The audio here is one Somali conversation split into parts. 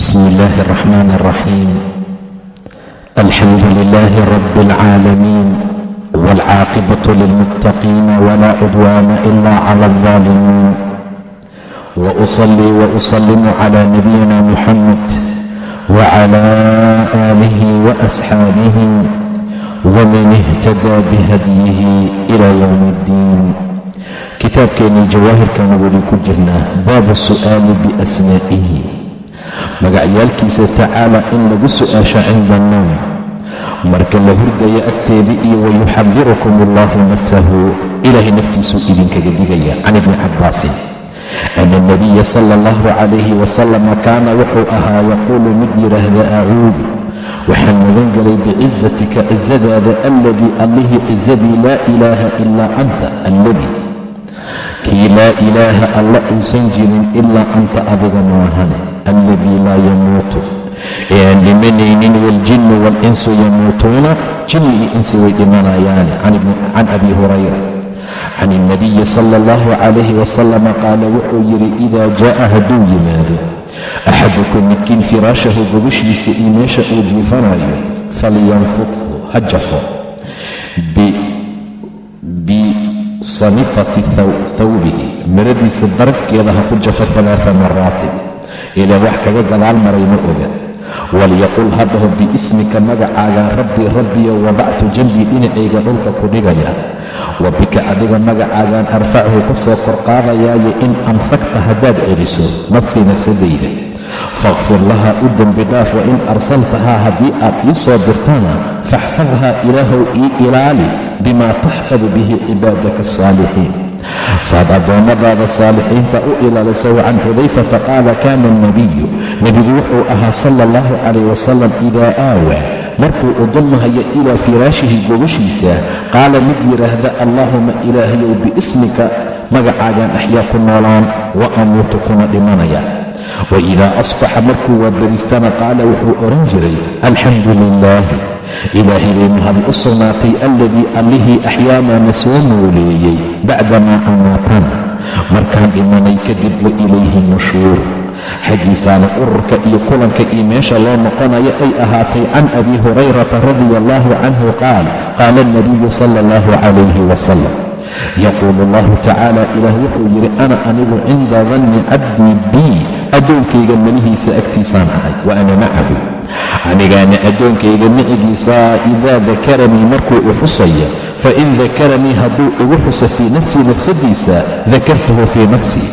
بسم الله الرحمن الرحيم الحمد لله رب العالمين والعاقبة للمتقين ولا عدوان إلا على الظالمين وأصلي وأسلم على نبينا محمد وعلى آله وأصحابه ومن اهتدى بهديه إلى يوم الدين kitaabkeennii jawaahirkana weli ku jirnaa baabu su'aali biasmaa'ihi magacyaalkiisa tacaala in lagu su'aasho cinda annoom marka la hurdaya agteeda iyo wayuxadirukum allahu nafsahu ilaahay naftiisuu idinkaga digaya can ibni cabbaasin. Ana alnabiya sala allahu calayhi wasalama kaana wuxuu ahaa yaquulu mid yidhaahda acuudu waxaan magan gelay bicizatika cizadaada alladii allihii cizadii laa ilaaha ilaa anta alladii kii laa ilaaha alla uusan jirin ilaa anta adiga maahane. Alladii laa yamuutu ee aan dhimanaynin waaljinnu waalinsu yamuutuuna jinni iyo insi way dhimanayaane can abi hurayra. Can ilnabiyi sala allahu calayhi wasalama qaala wuxuu yidhi idaa jaa'a hadduu yimaado axadukum midkiin firaashahu gobashiisa iyo meesha uu jiifanayo falyanfudhu ha jafo bisanifati thawbihi maradiisa darafkeeda ha ku jafo alaaa maraatin ilaa wax kaga gadaal maray ma oga. walyaqul haddaho biismika magacaaga rabbii rabbiyo wadactu janbii dhinacayga dhulka ku dhigaya wa bika adiga magacaagaan arfachu ka soo korqaadayaayo in amsakta haddaad celiso nafsii nafsadayda fakhfir laha u dembi dhaaf wa in arsaltahaa haddii aad ii soo dirtana faxfadhaa ilaahow ii ilaali bimaa taxfadu bihi cibaadaka asaalixiin saad addoommadaada saalixiinta u ilaaliso wacan xudayfata qaala kaana alnabiyu nebigu wuxuu ahaa sala allahu calayh wasalam idaa aawaa markuu u dulmahayo ilaa firaashihi gobashiisa qaala mid yidhaahda allaahuma ilaahayow biismika magacaagaan axyaa ku noolaan wa amuutu kuna dhimanaya. Wa idaa asbaxa markuu waabariistana qaala wuxuu odhan jiray alxamdu lilaahi ilaahay bay mahadi u sugnaatay alladii allihii axyaanaana soo nooleeyey bacdamaa amaatana markaan dhimanay kadib wa ilayhi nushuur xaggiisaana ururka iyo kulanka iyo meesha loo noqonayo ay ahaatay can abi hurayrata radia allahu canhu qaal qaala alnabiyu sala allahu calayhi wasalam yaquulu allahu tacaala ilaah wuxuu yidhi ana anigu cinda danni cabdii bii addoonkayga melihiisa agtiisaan ahay wa ana macahu anigaana addoonkayga micigiisaa idaa dakaranii markuu i xusaya fain dakaranii hadduu igu xuso fii nafsii nafsadiisa dakartuhu fii nafsii.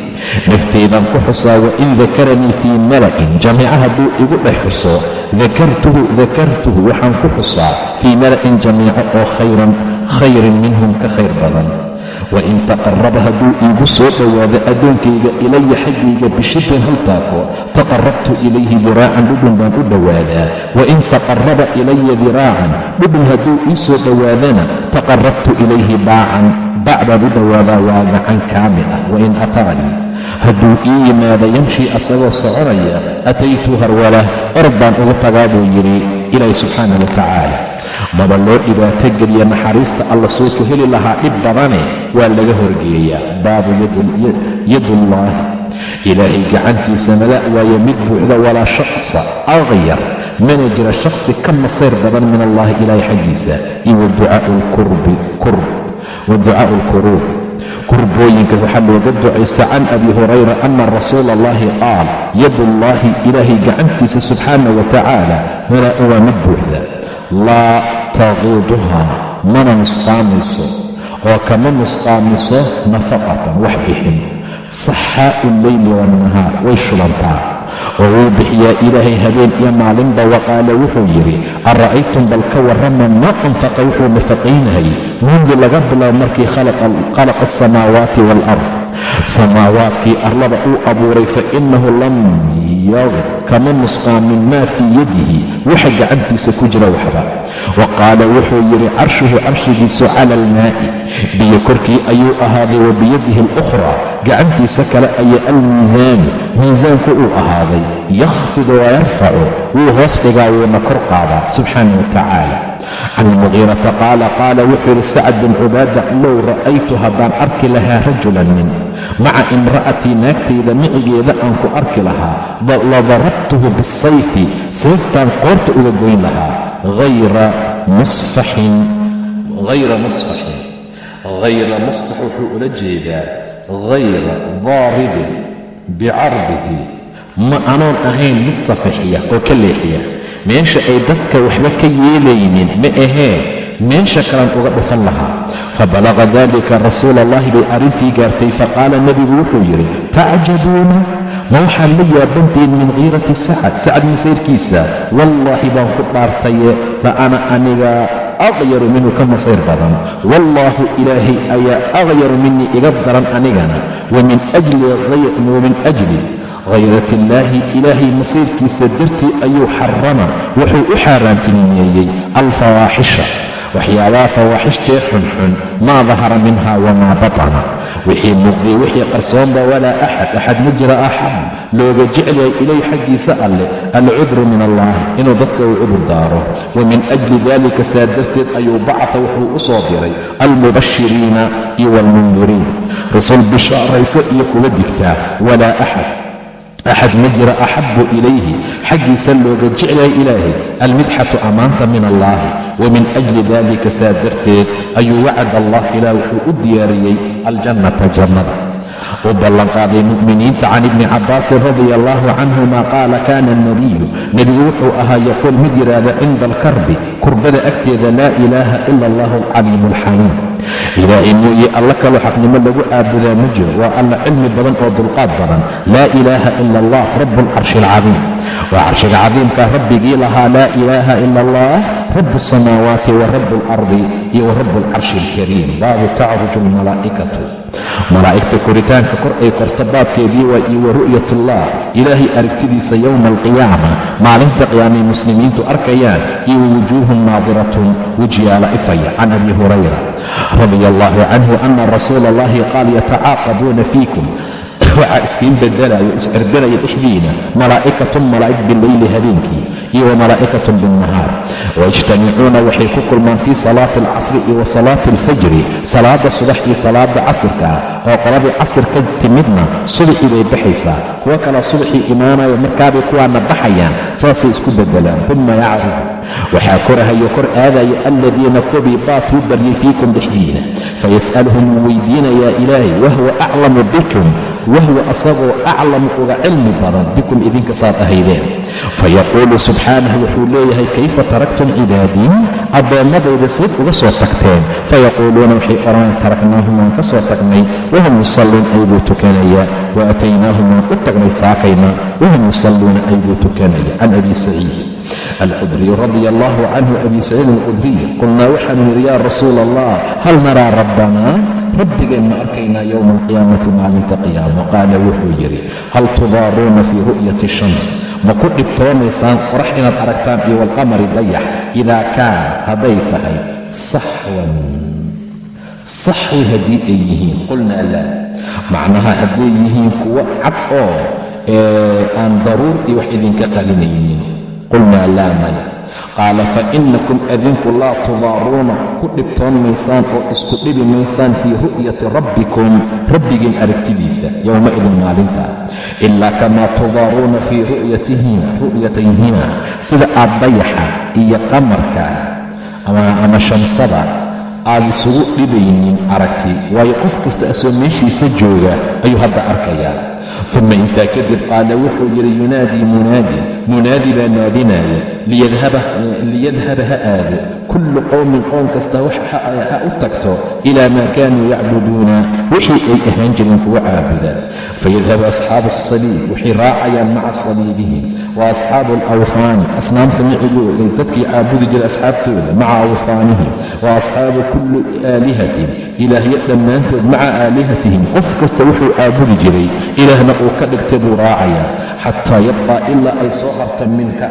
Nafteydaan ku xusaa wain dakaranii fii mala'in jamiica hadduu igu dhex xuso dakartuhu dakartuhu waxaan ku xusaa fii mala'in jamiico oo khayran khayrin minhum ka khayr badan wain taqaraba hadduu iigu soo dhowaado addoonkayga ilaya xaggayga bishibrin hal taako taqarabtu ilayhi diraacan dhudhun baan u dhowaadaa wain taqaraba ilaya diraacan dhudhun hadduu ii soo dhowaadana taqarabtu ilayhi baacan baac baan u dhowaadaa waa gacan kaamil ah wain ataanii hadduu ii yimaado yamshii asagoo soconaya ataytu harwala orod baan ugu tagaa buu yidhi ilaahi subxaana wa tacaala maba loo dhibaato geliya naxariista alla soo ku heli lahaa dhib badane waa laga horgeeyaa baabu yadullaahi. Ilaahay gacantiisa mala waaye mid buuxda walaa shaqsa aqyar mana jira shaqsi ka masayr badan min allahi ilaahay xaggiisa iyo wa ducaa'u alkuruub kurbooyinka waxaa looga ducaysta can abi hurayra ana rasuula allahi qaal yadullaahi ilaahay gacantiisa subxaana wa tacaala malaa waa mid buuxda laa taqiiduhaa mana nusqaamayso oo kama nusqaamiso nafaqatan wax bixin. Saxaa'u lleyli waannahaar way shubantaa. Oo wuu bixiyaa ilaahay habeen iyo maalinba waqaala wuxuu yidhi ara'aytum bal ka warrama maa anfaqa? Wuxuu nafaqaynahay. Mundu laga bilaabo markii khalaqa asamaawaati waalard samaawaadkii arlada uu abuuray fa innahu lam yaqd kama nusqaamin maa fii yadihi. Waxa gacantiisa ku jira waxba. Wa qaala wuxuu yidhi carshuhu carshigiisu cala almaa'i. Biyo korkii ayuu ahaaday wa biyadihi alukhraa. Gacantiisa kale ayaa almiisaanu miisaanku uu ahaaday. Yakhfidu wayarfacu wuu hoos dhigaa wuuna kor qaadaa subxaana wa tacaala can ilmugiirata qaala qaala wuxuu yidhi sacad bin cubaada low ra'aytu haddaan arki lahaa rajulan nin maca imra'atii naagtayda micigeeda aan ku arki lahaa la darabtuhu bisayfi seeftaan qoorta uga goyn lahaa hayra musfaxin hayra musfaxin hayra musfax wuxuu ula jeedaa hayra daaribin bicardihi ma anoon ahayn mid safixiya oo ka leexiya meesha ay dadka waxba ka yeelaynin ma ahee meesha kalan uga dhufan lahaa fabalaqa dalika rasuula allahi bay arrintii gaartay faqaala nebigu wuxuu yidhi tacjabuuna ma waxaad la yaabantiin min kiirati sacad? Sacad masayrkiisa wallaahi baan ku dhaartaye la ana aniga aqyaru minhu ka masayr badan. Wallaahu ilaahay ayaa aqyaru minii iga daran anigana. Wamin ajli hayrat illaahi ilaahay masayrkiisa dartii ayuu xarama. Wuxuu u xaaraantinimeeyey alfawaaxisha waxyaabaha fawaaxishtee xunxun maa dahara minha wamaa batana. Wixii muuqday wixii qarsoonba walaa axad. Axad ma jira axab looga jeclyahay ilay xaggiisa alleh alcudru min allahi inuu dadka uu cudur daaro. Wa min ajli dalika saa darteed ayuu bacaa wuxuu u soo diray. Almubashiriina iyo waalmundiriin rasul bishaarayso iyo kuwa digtaa. Walaa axad axad ma jira axabu ilayhi xaggiisa looga jeclaya ilaahay almidxatu ammaanta min allaahi wa min ajli dalika saa darteed ayuu wacad allah ilaah wuxuu u diyaariyey aljannata jannada u ballanqaaday mu'miniinta can ibni cabbaasin radia allahu canhuma qaala kaana alnabiyu nebigu wuxuu ahaa yaquul mid yidhaahda cinda alkarbi kurbada agteeda laa ilaaha ila allahu alcaliimu alxaliim ilaahay mooye alla kaloo xaqnimo lagu caabudaa ma jiro. Waa alla cilmi badan oo dulqaad badan. Laa ilaaha ila allah rabu alcarshi alcadiim waa carshiga cadiimkaa rabbigii lahaa laa ilaaha ila allah rabu asamaawaati wa rabu alardi iyo wa rabu alcarshi alkariim baabu tacruju almalaa'ikatu malaa'igta koritaanka kor ay korto baabkeedii waa iyo wa ru'yatullah. Ilaahay aragtidiisa yowma alqiyaama maalinta qiyaamay muslimiintu arkayaan iyo wujuuhun naadiratun wejyaala ifaya can abi hurayra radia allahu canhu ana rasuula allahi qaal yatacaaqabuuna fiikum waxaa iskiin bedelayo iscirbinaya dhexdiina malaa'ikatun malaa'ig bileyli habeenkii iyo wamalaa'ikatun binnahaar. Wayajtamicuuna waxay ku kulmaan fii salaati alcasri iyo wa salaati alfajri salaada subax iyo salaada casirka oo qoladii casir ka timidna subaxii bay baxaysaa. Kuwo kalea subaxii imaanayo markaabay kuwaana baxayaan saasay isku bedelaan uma yacridu waxaa korahayo kor aadaya aladiina kubii baatuu baryay fiikum dhexdiina fayas'aluhum wuu weydiinayaa ilaahay wahwa aclamu bikum wahwa asagoo aclamu uga cilmi badan bikum idinka saad ahaydeen fayaquulu subxaanah wuxuu leeyahay kayfa taraktum cibaadii addoommadayda sayd uga soo tagteen fayaquuluuna waxay odhaneen taraknaahum waan ka soo tagnay wahum yusalluun aybuu tukanaya wa aataynaahum waan u tagnay saakayna wahum yusalluuna aybuu tukanaya can abi saciid alqudriy radia allahu canhu abi saciid alqudriy qulnaa waxaanu yidhi yaa rasuula allah hal naraa rabbanaa rabbigeen ma arkaynaa yowma alqiyaamati maalinta qiyaamo qaala wuxuu yidhi hal tudaaruuna fii ru'yati shams ma ku dhibtoonaysaan qorax inaad aragtaan iyo walqamari dayax idaa kaanat hadday tahay saxwan. Saxwi haddii ay yihiin qulnaa laa. Macnaha hadday yihiin kuwo cad oo aan daruur iyo wax idinka qalinaynin. Qulnaa laa maya. Qaala fa inakum adinku laa tudaaruuna ku dhibtoon maysaan oo isku dhibi maysaan fii ru'yati rabbikum rabbigiin aragtidiisa yowmaidin maalinta. Ilaa kamaa tudaaruuna fii ru'yatayhima sida aad dayaxa iyo qamarka ama shamsada aad isugu dhibaynin aragti. Waayo qof kasta asoo meeshiisa jooga ayuu hadda arkayaa. Uma intaa kadib qaala wuxuu yidhi yunaadii munaadi. Munaadi baa naadinaya liyadhaba ha aado kullu qowmin qoom kasta ha u tagto ilaa maa kaanuu yacbuduuna wixii ay ahaan jireen kuwa caabuda fayadhabu asxaabu asaliib waxay raacayaan maca saliibihim wa asxaabu alawfaani asnaamta micigooda dadkii caabudi jiray asxaabtooda maca awfaanihim wa asxaabu kulli aalihatin ilaahyo dhammaantood maca aalihatihim qof kasta wuxuu caabudi jiray ilaahna uu ka dhigtay buu raacayaa xataa yabqaa ilaa ay soo harta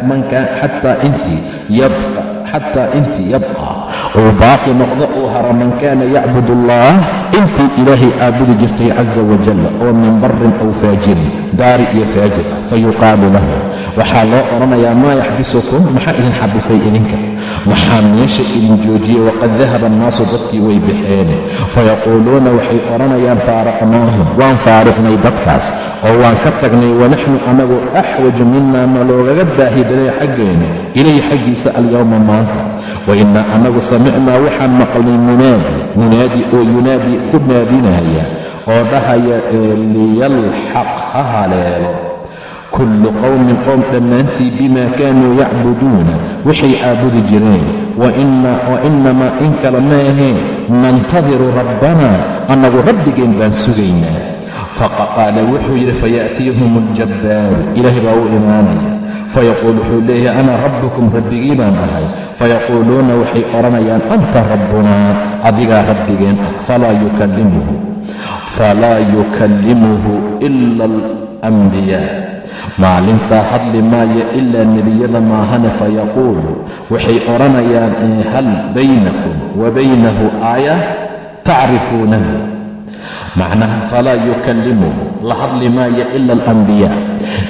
manka xataa intii yabqa xataa intii yabqa. Uu baaqi noqdo uu hara man kaana yacbud allah intii ilaahay caabudi jirtay casa wajalla oo min barin aw faajirin daari iyo faajir fayuqaalu lahu. Waxaa loo odhanayaa maa yaxbisukum? Maxaa idin xabisay idinka maxaa meesha idin joojiyey waqad dahaba annaasu dadkii way baxeen fayaquuluuna waxay odhanayaan faaraqnaahum. Waan faaruqnay dadkaas oo waan ka tagnay wanaxnu anagu axwaju minaa ma loogaga baahi baday xaggeena ilayhi xaggiisa alyowma maanta. Wainaa anagu samicnaa waxaan maqlnay munaadi. Munaadi oo yunaadi ku naadinaya oo dhahaya liyalxaq ha haleelo kullu qowmin qowm dhammaantii bimaa kaanuu yacbuduuna waxay caabudi jireen wa inamaa in kale ma aheen nantadiru rabbanaa annagu rabbigeen baan sugaynaa faqaala wuxuu yidhi fayaأtiihum aljabbaaru ilaahay baa u imaanaya fayaquul wuxuu leeyahay ana rabbukum rabbigii baan ahay fayaquuluuna waxay odhanayaan anta rabbunaa adigaa rabbigeen ah falaa yukallimuhu falaa yukallimuhu ila alanbiyaa maalintaa hadli maayo ilaa nebiyada maahane fayaquulu waxay odhanayaan hal baynakum wa baynahu aaya tacrifuunahu macnaha falaa yukallimuhu la hadli maayo ila alambiyaa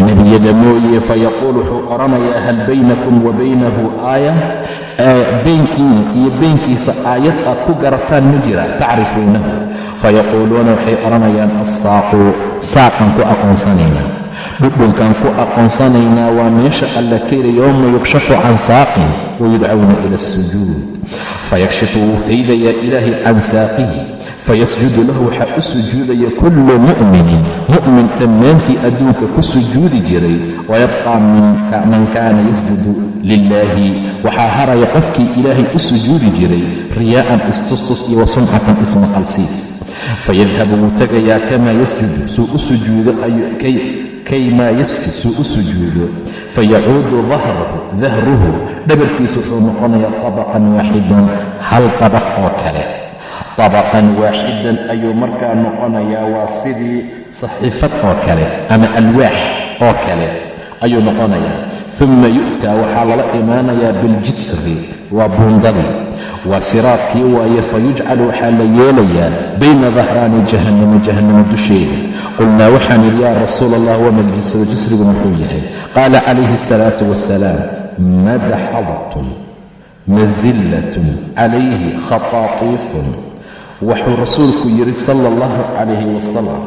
nebiyada mooye fayaquul wuxuu odhanayaa hal baynakum wa baynahu aaya. Beynkiina iyo beynkiisa aayad aad ku garataan ma jira tacrifuunahu fayaquuluuna waxay odhanayaan assaaqu saaqan ku aqoonsanaynaa dhudhunkaan ku aqoonsanaynaa waa meesha alla kayri yowma yukshafu can saaqin wayudcawna ila asujuud fayakshifu wuu faydayaa ilaahay can saaqihi. Fayasjudu lahu waxaa u sujuudaya kullu mu'minin. Mu'min dhammaantii adduunka ku sujuudi jiray. Wayabqaa man kaana yasjudu lilaahi waxaa haraya qofkii ilaahay u sujuudi jiray riyaa'an istustus iyo wa sumcatan ismaqalsiis. Fayadhabu wuu tegayaa kamaa yasjudu. Suu u sujuudo kaymaa yasjud suu u sujuudo fayacuudu dahruhu dhabarkiisu wuxuu noqonayaa tabaqan waaxidan hal tabaq oo kale. Tabaqan waaxidan ayuu markaa noqonayaa waa sidii saxiifad oo kale ama alwaax oo kale ayuu noqonayaa. Uma yu'taa waxaa lala imaanayaa biljisri waa buundadii waa siraadkii waaye fayujcalu waxaa la yeelayaa bayna dahraani jahannama jahannama dusheeda. Qulnaa waxaan yidhi yaa rasuul allah ljisru jisrigu muxuu yahay? Qaala calayhi asalaatu wasalaam madaxadatun masillatun calayhi khataatiifun. Wuxuu rasuulku yidhi sala allahu calayhi wasalam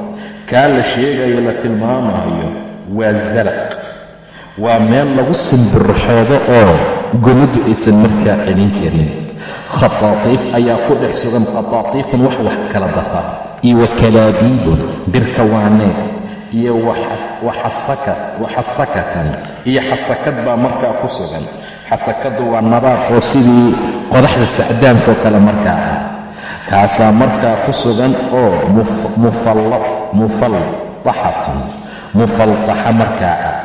kaa la sheegayo la tilmaamayo waa zalaq. Waa meel lagu simbirxoodo oo gomadu aysan markaa celin karin khataatiif ayaa ku dhex sugan khataatiifun wax wax kala dafa. Iyo wa kalaabiibun birka waaneed iyo waxasakatan iyo xasakad baa markaa ku sugan. Xasakadu waa nabaad oo sidii qodaxda sacdaankaoo kale markaa ah. Kaasaa markaa ku sugan oo mufaltaxatun. Mufaltaxa markaa ah.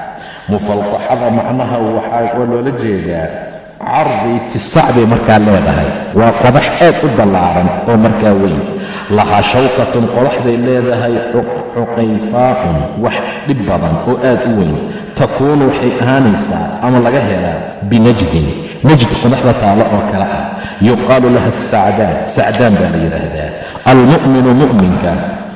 Mufaltaxada macnaha waxaa loola jeedaa cardi tisac bay markaa leedahay. Waa qodax aad u ballaaran oo markaa weyn. Lahaa shawkatun qodaxday leedahay cuqayfaa'un wax dhib badan oo aad u weyn. Takuunu waxay ahaanaysaa ama laga helaa binajdin. Najd qodaxda taalo oo kale ah. Yuqaalu laha sacdaan sacdaan baa la yidhaahdaa. Almu'minu mu'minka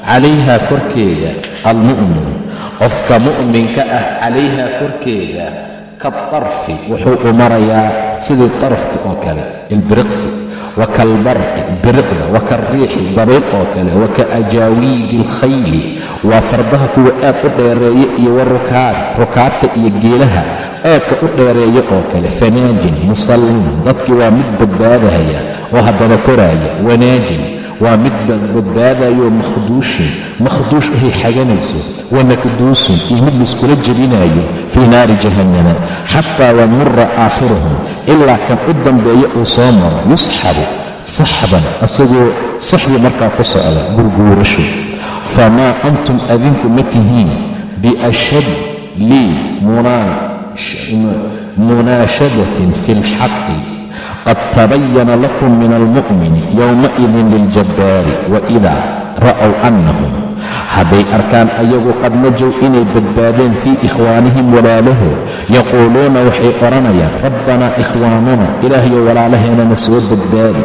calayha korkeeda almu'minu. Qofka mu'minka ah calayha korkeeda kaatarfi wuxuu u marayaa sidii tarafta oo kale ilbiriqsi wa kalbarqi biriqda wa kalriixi dabayl oo kale wa ka ajaawiidi alkhayli waa fardaha kuwa aad u dheereeya iyo wa rukaabta iyo geelaha aadka u dheereeya oo kale fanaajin musallin dadkii waa mid badbaadahaya oo haddana koraaya wanaajin waa mid badbaadayo makhduushin. Makhduush ahay xaganayso wanakduusun iyo mid laiskula jebinaayo fii naari jahannama. Xataa yamura aakhiruhum ilaa kan u dambeeya uu soo maro yusxabu saxban asagoo saxbii markaa ku socda gurguurasho. Famaa antum adinku ma tihiin biashad lii munaashadatin fi lxaqi qad tabayana lakum min almu'mini yowmaidin liljabbaari waidaa ra'ow annahum hadday arkaan ayagu qad najow inay badbaadeen fii ikhwaanihim walaalahood yaquuluuna waxay odhanayaan rabbanaa ikhwaanuna ilaahayo walaalaheenana soo badbaadi.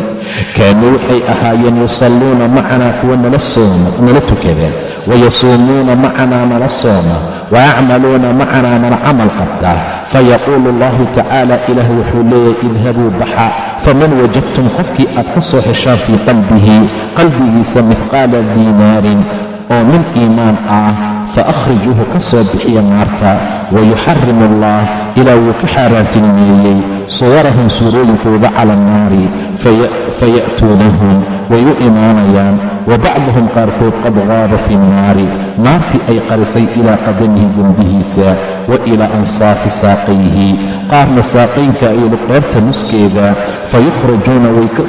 Kaanuu waxay ahaayeen yusalluuna macanaa kuwa nala sooma nala tukada wayasuumuuna macanaa nala sooma wayacmaluuna macanaa nala camal qabtaa fayaquulu allahu tacaala ilaah wuxuu leeyahay idhabuu baxa faman wajadtum qofkii aad ka soo heshaan fii qalbihi qalbigiisa mihqaala diinaarin oo min iimaan ah fa akhrijuuhu ka soo bixiya naarta wayuxarimu allah ilaa wuu ka xaaraantinimeeyey suwarahum suurooyinkooda cala annaari faya'tuunahum way u imaanayaan wa bacduhum qaarkood qad qaaba fi nnaari naartii ay qarisay ilaa qadamihi gundihiisa wa ilaa ansaafi saaqayhi. Qaarna saaqaynka ay luqdheerta nuskeeda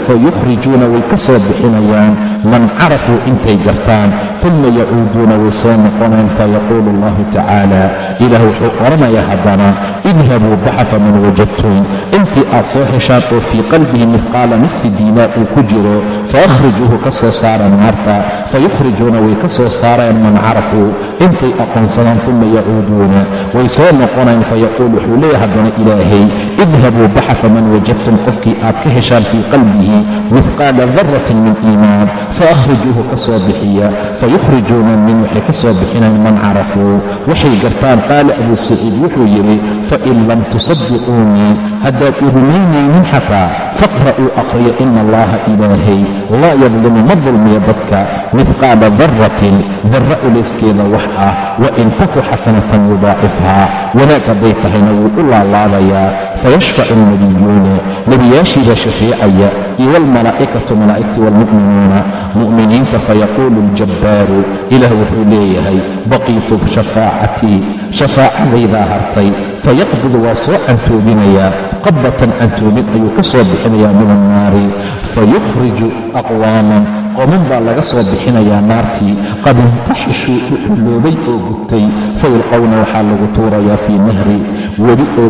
fayukhrijuuna way ka soo bixinayaan man carafuu intay gartaan uma yacuuduuna way soo noqoneen fayaquulu allahu tacaala. Ilaah wuxuu odhanayaa haddana idhabuu baxa faman wajadtum. Intii aad soo heshaan oo fii qalbihi mihqaala nisfi diinaar uu ku jiro faahrijuuhu ka soo saara naarta fayukhrijuuna way ka soo saareen man carafuu intay aqoonsadaan uma yacuuduuna way soo noqoneen fayaquul wuxuu leeyahay haddana ilaahay idhabuu baxa faman wajadtum qofkii aad ka heshaan fii qalbihi mihqaala daratin min iimaan faahrijuuhu ka soo bixiya fayukhrijuuna min waxay ka soo bixineen man carafuu waxay gartaan qaala abuu saciid wuxuu yidhi fain lam tusadiquunii haddaad i rumaynaynin xataa faqra'uu akhriya ina allaha ilaahay laa yadlimu ma dulmiya dadka mihqaala daratin darra uleyskeeda wax ah wa in taku xasanatan yudaacifhaa wanaag hadday tahayna wuu u laalaabayaa fayashfacu alnabiyuuna nebiyaashiibaa shafeecaya iyo waalmalaa'ikatu malaa'igti waalmu'minuuna mu'miniinta fayaquulu aljabbaaru ilaah wuxuu leeyahay baqiitu shafaacatii shafaacadaydaa hartay fayaqbidu waa soo cantoobinayaa qabdatan cantoobin ayuu ka soo bixinayaa min annaari fayukhriju aqwaaman qoman baa laga soo bixinayaa naartii. Qad intaxishuu dhuxuloobay oo gubtay. Fayulqowna waxaa lagu tuurayaa fii nahri. Webi oo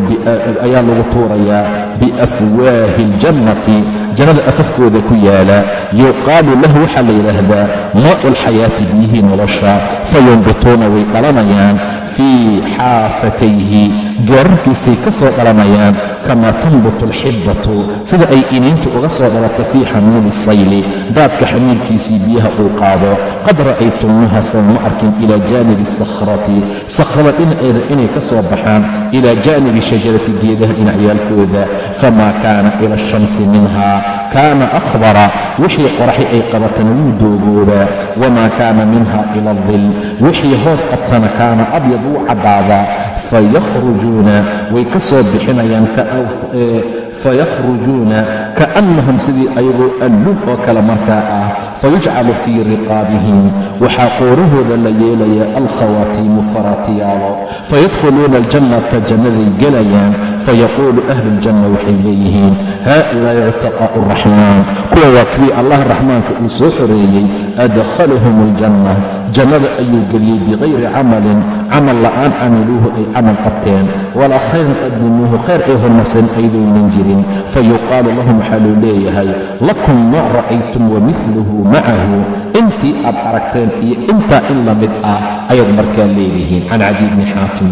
ayaa lagu tuurayaa biafwaahi aljannati jannada afafkooda ku yaalla. Yuqaalu lahu waxaa la yidhaahdaa maa'u alxayaati biyihii nolosha. Fayumbituuna way dhalanayaan fii xaafatayhi gaararkiisay ka soo dhalanayaan kamaa tanbutu alxibbatu sida ay iniintu uga soo dhalato fii xamiili sayli daadka xamiilkiisii biyaha uu qaado. Qad ra'aytumuuha saw ma arkin ilaa jaanibi sakhrati sakhrada dhinaceeda inay ka soo baxaan ilaa jaanibi shajarati geedaha dhinacyaalkooda. Famaa kaana ila ashamsi minha kaana akhdara wixii qoraxi ay qabatana wuu doogoobaa wamaa kaana minha ila aldil wixii hoos qabtana kaana abyad wuu caddaadaa fayakhrujuuna way ka soo bixinayaan fayakhrujuuna kaannahum sidii ayagoo allun oo kale markaa ah fayujcalu fii riqaabihim waxaa qoorahooda la yeelayaa alkhawaatiimu faratiyaalo fayadkhuluuna aljannata jannaday gelayaan fayaquulu ahlu ljanna waxay leeyihiin haaulaa'i cutaqaa'u araxmaan kuwa waa kuwii allah raxmaanka uu soo xoreeyey adkhalahum aljanna jannada ayuu geliyey bikayri camalin camal la'aan camiluuhu ay camal qabteen walaa khayran qadimuuhu khayr ay hormarsan aydaynan jirin fayuqaalu lahum waxaa loo leeyahay lakum maa ra'aytum wamidluhu macahu intii aad aragteen iyo intaa in la mid ah ayaad markaa leedihiin can cadi bni xaatim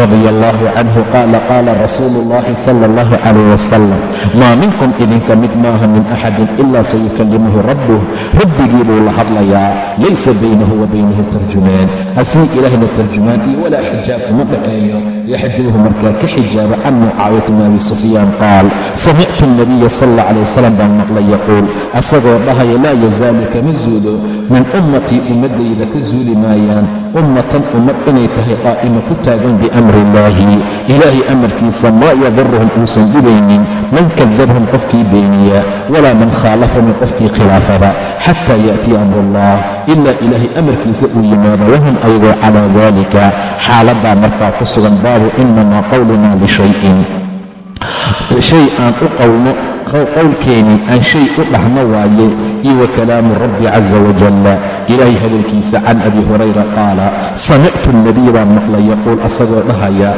radia allahu canhu qaala qaala rasuulu ullahi sala allahu calayh wasalam maa minkum idinka mid maaha min axadin ilaa sayukallimuhu rabbuh rabbigii buu la hadlayaa laysa baynahu wa baynahu tarjumaan. Asii ilaahna tarjumaan iyo walaa xijaab uma dhaceeyo yaxjibuhu markaa ka xijaaba can mucaawiyata bni abi sufyaan qaal samictu alnabiya sal alla calay wasalam baan maqlay yaquul asagoo dhahaya laa yazaalu kama zuulo min ummatii ummaddayda ka zuuli maayaan ummatan ummad inay tahay qaa'ima ku taagan biamri illaahi ilaahay amarkiisa maa yadurhum uusan dhibaynin man kadabhum qofkii beeniya walaa man khaalafahum qofkii khilaafada xataa ya'tiya amru allah ilaa ilaahay amarkiisa uu yimaado wahum ayagoo calaa daalika xaaladdaa markaa ku sugan baabu inamaa qowlunaa lishayin. Shay aan u qowlno qowlkeennii aan shay u dhahno waaye iyo wa kalaamu rabbi caza wajalla ilaahay hadalkiisa can abi hurayra qaala samictu alnabiy baan maqlay yaquul asagoo dhahaya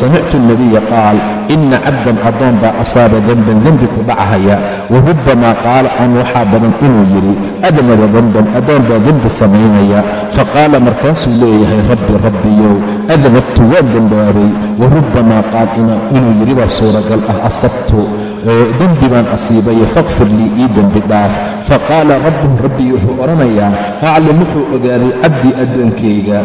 samictu alnabiya qaal ina cabdan addoon baa asaaba denban dembi ku dhachaya wa rubbamaa qaala an waxaa badan inuu yidhi adnaba denban addoon baa dembi samaynaya faqaala markaasuu leeyahay rabbi rabbiyow adnabtu waan dembaabay wa rubbamaa qaal inuu yidhi baa suuragal ah asabtu dembi baan asiibaya fakfir lii ii dembi dhaaf. Faqaala rabbuhu rabbii wuxuu odhanayaa aclam wuxuu ogaaday cabdii addoonkayga.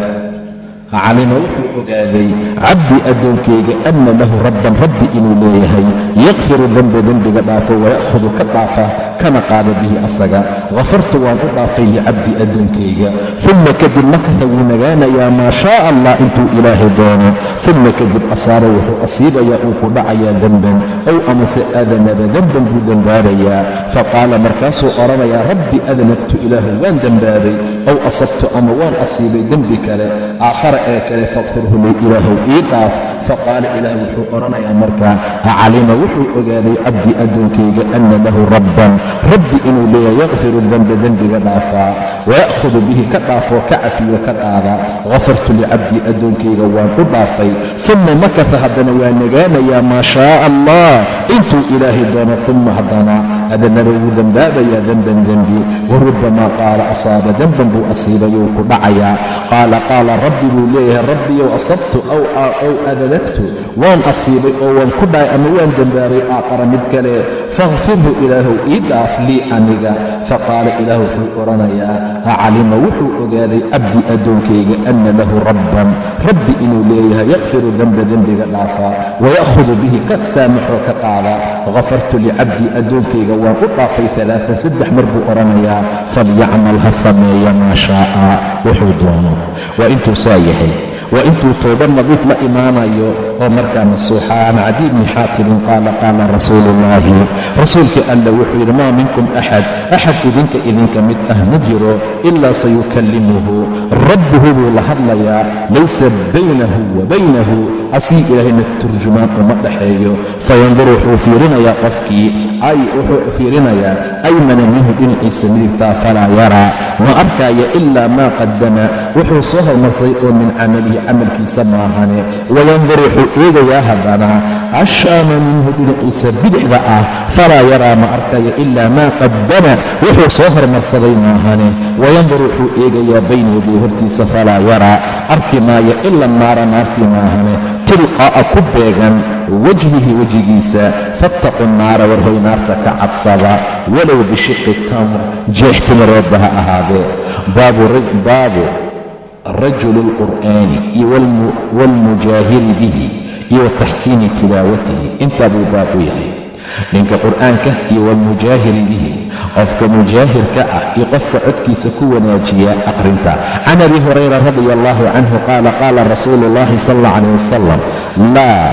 Calima wuxuu ogaaday cabdii addoonkayga anna lahu rabban rabbi inuu leeyahay. Yakfiru demba dembiga dhaafo waya'hudu ka dhaafa kana qaada bihi asaga. Hafartu waan u dhaafay licabdii addoonkayga uma kadib makasa wuu nagaanayaa maa shaa allah intuu ilaahay doono. Uma kadib asaaba wuxuu asiibayaa uu ku dhacayaa demban. Ow amase adanaba demban buu dembaabayaa faqaala markaasuu odhanayaa rabbi adanabtu ilaahu waan dembaabay ow asabtu ama waan asiibay dembi kale aakhara ee kale fakfirhu lii ilaahow ii dhaaf faqaala ilaah wuxuu odhanayaa markaa acalima wuxuu ogaaday cabdii addoonkayga anna lahu rabban rabbi inuu leeyahay yakfiru demba dembiga dhaafaa waya'hudu bihi ka dhaafoo ka cafiyo ka qaada hafartu licabdii addoonkayga waan u dhaafay uma makasa haddana waa nagaanayaa maa shaaa allah intuu ilaahay doono uma haddana adanaba wuu dembaabayaa demban dembi warubbamaa qaala asaaba demban buu asiibayuu ku dhacayaa qaala qaala rabbi buu leeyahay rabbiyow asabtu aw adanabtu waan asiibay oo waan ku dhacay ama waan dembaabay aaqara mid kale fakhfirhu ilaahow ii dhaaf lii aniga faqaala ilaah wuxuu odhanayaa acalima wuxuu ogaaday cabdii addoonkayga anna lahu rabban rabbi inuu leeyahay yakfiru demba dembiga dhaafaa waya'hudu bihi ka saamaxoo ka qaada hafartu licabdii addoonkayga waan u dhaafay alaaan saddex mar buu odhanayaa falyacmal ha sameeya maa shaa'a wuxuu doono. Waa intuu saa yahay waa intuu tooba nadiif la imaanayo oo markaa nasuuxa can cadi bni xaatibin qaala qaala rasuulu ullaahi rasuulkii alla wuxuu yidhi maa minkum axad axad idinka idinka mid ah ma jiro ilaa sayukallimuhu. Rabbuhu buu la hadlayaa laysa baynahu wa baynahu. Asii ilaahayna turjumaan uma dhaxeeyo. Fayanduru wuxuu fiirinayaa qofkii ay wuxuu fiirinayaa aymana minhu dhinaciisa midigtaa falaa yaraa ma arkaayo ilaa maa qadama wuxuu soo hormarsaday oo min camalihi camalkiisa maahane. Wayanduru wuxuu eegayaa haddana ashaama minhu dhinaciisa bidixda ah falaa yaraa ma arkayo ilaa maa qadama wuxuu soo hormarsaday maahane wayanduru wuxuu eegayaa bayna yaday hortiisa falaa yaraa arki maayo ila naara naartii maahane tilqaa'a ku beegan wajhihi wejigiisa fattaqu naara warhoy naarta ka cabsada walow bishiqi tamr jeex timireedba ha ahaadee. Baabu rajuli lqur'aani iyo waalmujaahiri bihi iyo wataxsiini tilaawatihi intaa buu baab u yahay ninka qur'aanka iyo waalmujaahiri bihi qofka mujaahirka ah iyo qofka codkiisa ku wanaajiya akhrinta can abi hurayra radi allahu canhu qaala qaala rasuulu ullahi sal alla calayh wasalam laa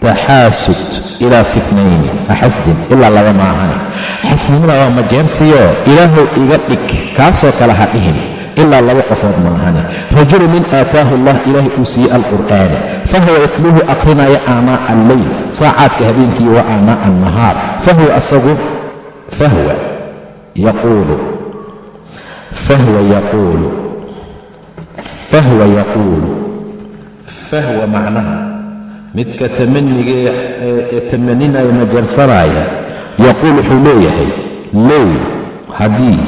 taxaasud ilaa fitnayni axasdin ilaa laba maahane xasnimada waa majeersiyo ilaahow iga dhig kaasoo kale ha dhihin ilaa laba qofood maahane rajulu nin aataahu allah ilaahay uu siiyey alqur'aana fahuwa yatluuhu akhrinaya aanaa'a alleyl saacaadka habeenkii wa aanaa'a annahaar fahuwa asagu fahwa yaquulu fahwa yaquulu fahwa yaquulu fahwa macnaha midka tamaniga ee tamaninaya majarsanaaya yaquul wuxuu leeyahay low haddii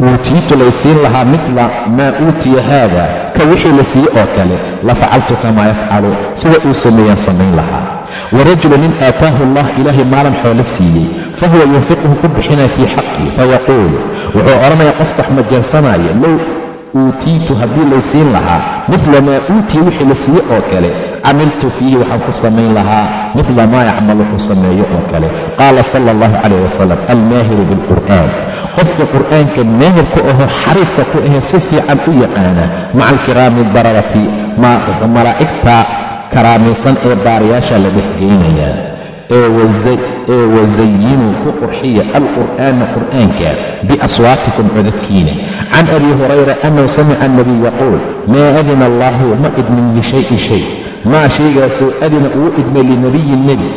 uutiitu laysiin lahaa midla maa uutiya haada ka wixii la siiyey oo kale la facaltu kamaa yafcalu sida uu sameeyaan samayn lahaa. Warajulu nin aataahu allah ilaahay maalin xoolo siiyey fahuwa yunfiquhu ku bixinaya fii xaqii fayaquulu wuxuu odhanaya qofka wax majarsanaya low uutiitu haddii laysiin lahaa midla maa uutiya wixii la siiye oo kale camiltu fiihi waxaan ku samayn lahaa midla maa yacmal wuxuu sameeyo oo kale. Qaala sala allahu calayh wasalam almaahiru bilqur'aan qofka qur'aanka maahir ku ahoo xariifka ku ahee si fiican u yaqaana. Maca alkiraami bararati malaa'igta karaamaysan ee baarayaasha la dhexgeynayaa ee wasayinuu ku qurxiya alqur'aana qur'aanka biaswaatikum codadkiina. Can abi hurayra annahu samica annabiy yaquul maa adina allahu ma idmin lishayin shay. Maa shaygaasoo adina uu idmay linabiyin nebi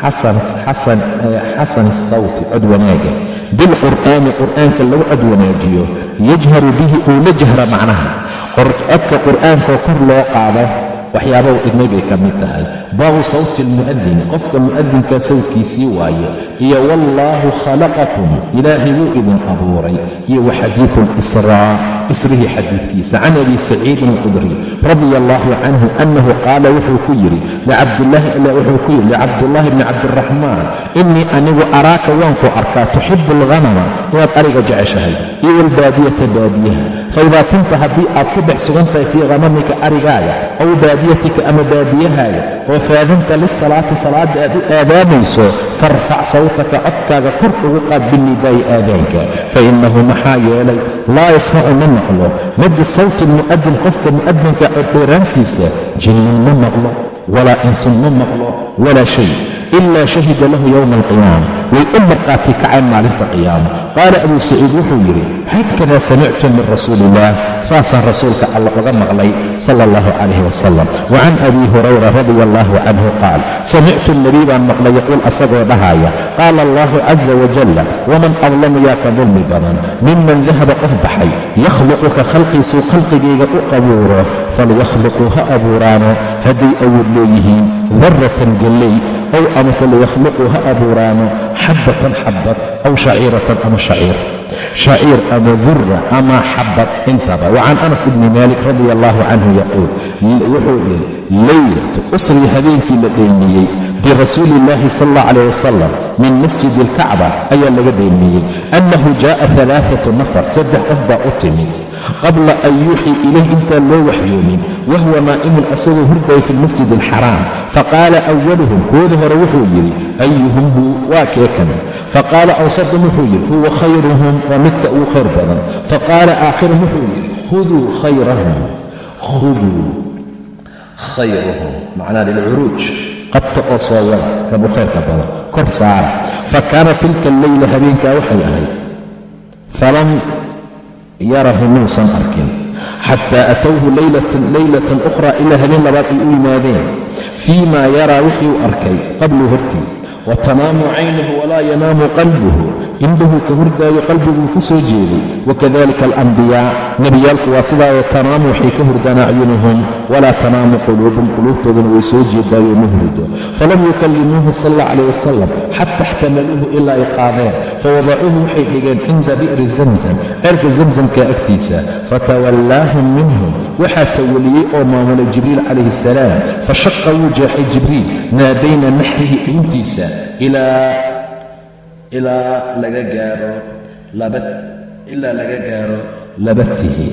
xasan sawti cod wanaaga bilqur'aani qur'aanka lagu cod wanaajiyo yajharu bihi uu la jahra macnaha codka qur'aankoo kor loo qaado waxyaaba u idmay bay ka mid tahay. Baabu sawti almu'adini qofka mu'adinkaa sawdkiisii waaye iyo wallaahu khalaqakum ilaahay wuu idin abuuray iyo wa xadiidu lisraa isrihii xadiidkiisa can abi saciidin alqudri radia allahu canhu annahu qaala wuxuu ku yidhi wuxuu ku yidhi licabdullaahi bni cabdiraxmaan innii anigu araaka waan ku arkaa tuxibu alghanama inaad ariga jeceshahay iyo walbaadiyata baadiyaha faidaa kunta haddii aad ku dhex sugan tahay fii hanamika arigaaga aw baadiyatika ama baadiyahaaga oo faadinta lisalaati salaadda aad u aadaamayso farfac sawtaka codkaaga kor ugu qaad binidaa'i aadaanka. Fainnahu maxaa yeelay laa yasmacu ma maqlo. Madda sawti almu'adin qofka mu'adinka codheeraantiisa jinnun ma maqlo walaa insun ma maqlo walaa shay ilaa shahida lahu yowma alqiyaama way u marqaati kaceen maalinta qiyaama qaala abuu saciid wuxuu yidhi haakadaa samictu min rasuuli illaah saasaan rasuulka alla uga maqlay sala allahu calayh wasalam wa can abi hurayra radia allahu canhu qaal samictu nabiy baan maqlay yaquul asagoo dhahaaya qaala allahu caza wajalla waman adlamu yaa ka dulmi badan miman dahaba qof baxay yakhluqu ka khalqiisuu khalqigayga u qabuuro falyakhluquu ha abuuraano hadday awood leeyihiin darratan galley ow amase liyakhluquu ha abuuraano xabbatan xabbad aw shaciiratan ama shaciir. Shaciir ama dura ama xabbad intaba. Wa can anas ibni maalik radia allahu canhu yaquul wuxuu yidhi leylatu usrii habeenkii la dheelmiyey birasuuli illaahi sal allah calayh wasalam min masjidi alkacba ayaa laga dheelmiyey annahu jaa'a alaaatu nafar saddex qof baa u timid qabla an yuuxii ilayh intaan loo waxyoonin wahuwa naa'imun asagoo hurdaya fi lmasjid alxaraam faqaala awaluhum koodii hore wuxuu yidhi ayuhum hu waa kee kan? Faqaala awsadum wuxuu yidhi huwa khayruhum waa midka ugu khayr badan. Faqaala aakhirum wuxuu yidhi khuduu khayrahum khuduu khayruhum macnaa lilcuruuj qabta oo soo wada kan u khayrka badan. Kor saara fa kaana tilka alleyla habeenkaa waxay ahayd. Falam yarahu muusan arkin. Xataa atowhu leylatan ukhraa ilaa habeen labaad ay u yimaadeen. Fii maa yaraa wixii u arkay qabluu hortii. Wa tanaamu caynuhu walaa yanaamu qalbuhu indhuhu ka hurdaayo qalbiguu ka soo jeeday. Wakadalika alambiyaa nebiyaalku waa sidaa oo tanaamu waxay ka hurdaan acyunuhum walaa tanaamu quluubum quluubtooduna way soo jeedaayo ma hurdo. Falam yukallimuuhu sal alla calayh wasalam xata ixtamaluuhu ilaa ay qaadeen fawadacuuhu waxay dhigeen cinda bi'ri zamzam ceerka zamsamka agtiisa. Fatawallaahum minhum waxaa tawaliyey oo maamulay jibriil calayhi asalaam fashaqa wuu jeexay jibriil maa bayna naxrihi dhuuntiisa ilaa ilaa laga gaaro ilaa laga gaaro labatihi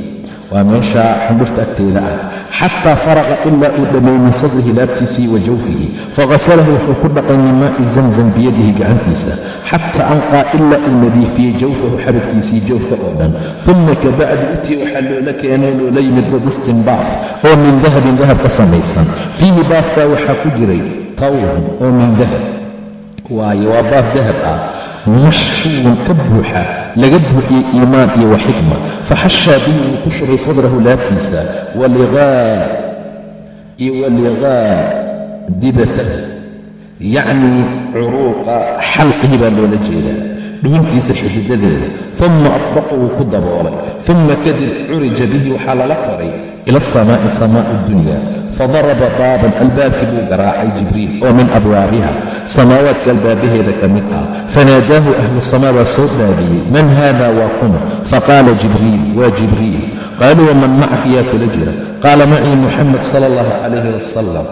waa meesha xundhurta agteeda ah. Xataa faraqa ilaa uu dhammeey min sadrihi laabtiisii wa jawfihi. Faghasalahu wuxuu ku dhaqay min maa'i zamzam biyadihi gacantiisa. Xataa anqaa ilaa uu nadiifiyey jawfahu xabadkiisii joofka oo dhan. Uma kabacdi utii waxaa loola keenay loola yimid badistin baaf oo min dahabin dahab ka samaysan. Fiihi baafkaa waxaa ku jiray tawrun oo min dahab. Waayo waa baaf dahab ah maxshuwun ka buuxa laga buuxiyey iimaan iyo wa xikma. Faxashaa bihi wuu ku shubay sadrahu laabtiisa iyo waliqaa dibatahu yacnii curuuqa xalqihi baa loola jeedaa dhuuntiisa xididadeeda uma adbaqa ku daboolay. Uma kadib curija bihi waxaa lala koray ila asamaa'i samaa'i dunya. Fadaraba baaban albaabkii buu garaacay jibriil oo min abwaabiha. Samaawaadka albaabaheeda ka mid ah. Fanaadaahu ahlu samaa baa soo dhaadiyey man haada waa kuma? Faqaala jibriil waa jibriil. Qaaluu waman macaka yaa kula jira? Qaala macii muxamed sala allahu calayhi wasalam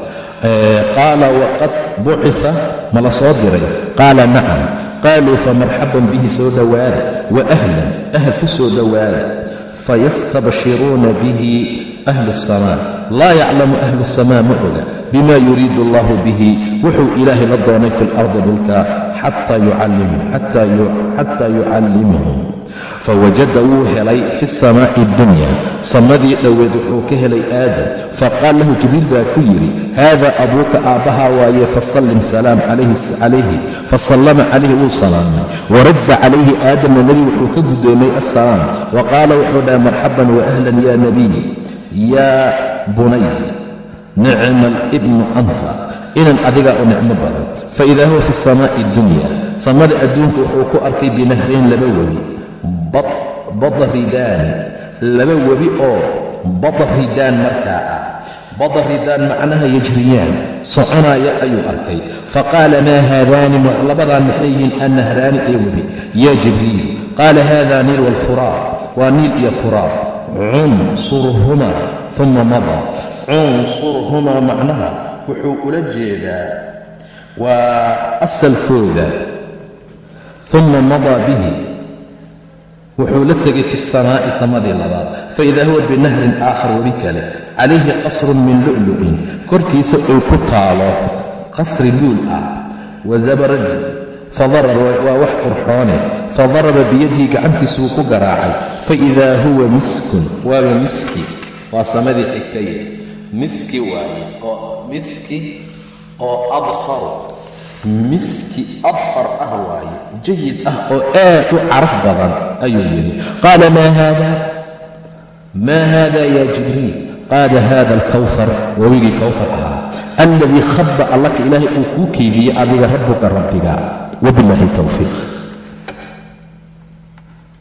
qaala waqad bucifa ma la soo diray. Qaala nacam qaaluu famarxaban bihi soo dhowaada wa ahlan ahl ku soo dhowaada fayastabshiruuna bihi ahlu asamaa laa yaclamu ahlu asamaa ma oga bima yuriidu allahu bihi wuxuu ilaahay la doonay fi lardi dhulka xataa yucallimuhum fawajada wuu helay fi samaa'i addunya samadii dhoweed wuxuu ka helay aadam faqaal lahu jibriil baa ku yidhi haada abuuka aabbahaa waaye fasallim salaam calayhi fasallama calayhi wuu salaamay waradda calayhi aadamna nebi wuxuu ka guddoomay assalaam wa qaala wuxuu dhahay marxaban waahlan ya nabiy yaa bunay nicma alibnu anta inan adigaa u nicmo badan faidaa huwa fi samaa'i addunya samada adduunka wuxuu ku arkay binahrayn laba webi badridaan laba webi oo badridaan markaa ah badaridaan macnaha yajriyaan soconaya ayuu arkay. Faqaala maa haadaani? Labadaa maxay yihiin? Annahraani ee webi. Yaa jibriil. Qaala haada niil walfuraar waa niil iyo furaar cunsurhumaa uma madaa cunsurhumaa macnaha wuxuu ula jeedaa. Waa asalkooda. Uma madaa bihi wuxuu la tegay fi samaa'i samadii labaad. Faida huwa binahrin aakhar webi kale calayhi qasrun min lu'lu'in korkiisa uu ku taalo qasri luul ah wazabaraj waa wax qurxoone fadaraba biyadihi gacantiisuu ku garaacay faidaa huwa miskun waaba miski waa samadii xigtaye miski waaye oo miski oo adfaru miski adfar ah waaye jayid ah oo aad u caraf badan ayuu yidhi. Qaala maa haada? Maa haada ya jibriil? Qaala hada alkawfar wawigii kawfar ahaa. Alladii khaba allaka ilaahay uu kuu keydiyey adiga rabbuka rabbiga wabilaahi towfiiq